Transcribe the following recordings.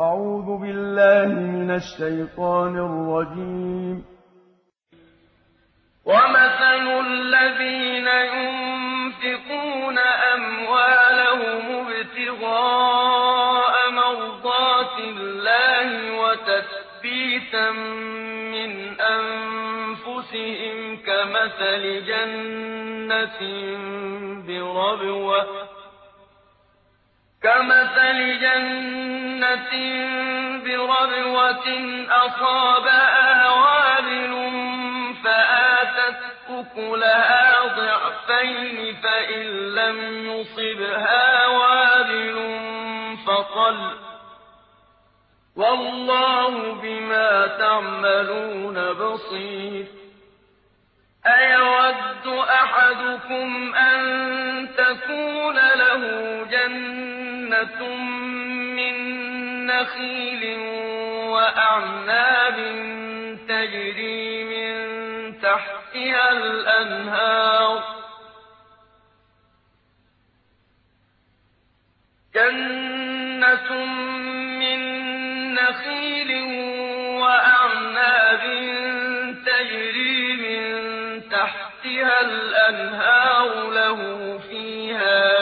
أعوذ بالله من الشيطان الرجيم. ومثل الذين ينفقون أموالهم ابتغاء مرضات الله وتثبيتا من أنفسهم كمثل جنة بربوة كمثل جنة بربوة أصابها وابل فآتت أكلها ضعفين فإن لم يصبها وابل فطل. والله بما تعملون بصير. أيود أحدكم أن تكون جنة من نخيل وأعناب تجري من تحتها الأنهار جنة من نخيل وأعناب تجري من تحتها الأنهار له فيها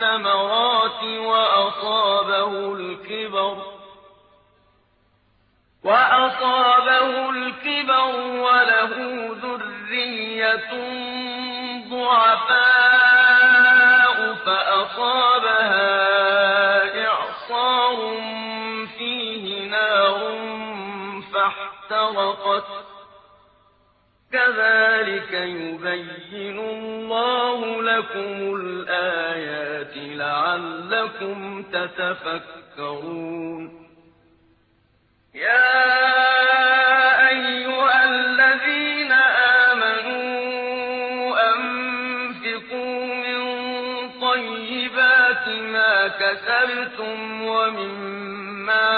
الثمرات وأصابه الكبر وأصابه الكبر وله ذرية ضعفاء فأصابها إعصار فيه نار فاحترقت كذلك يبين الله لكم الآيات لعلكم تتفكرون. يا أيها الذين آمنوا أنفقوا من طيبات ما كسبتم ومما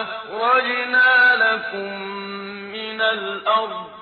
أخرجنا لكم من الأرض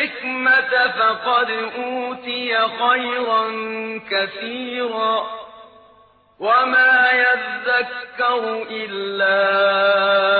الحكمة فقد أوتي خيرا كثيرا. وما يذكر إلا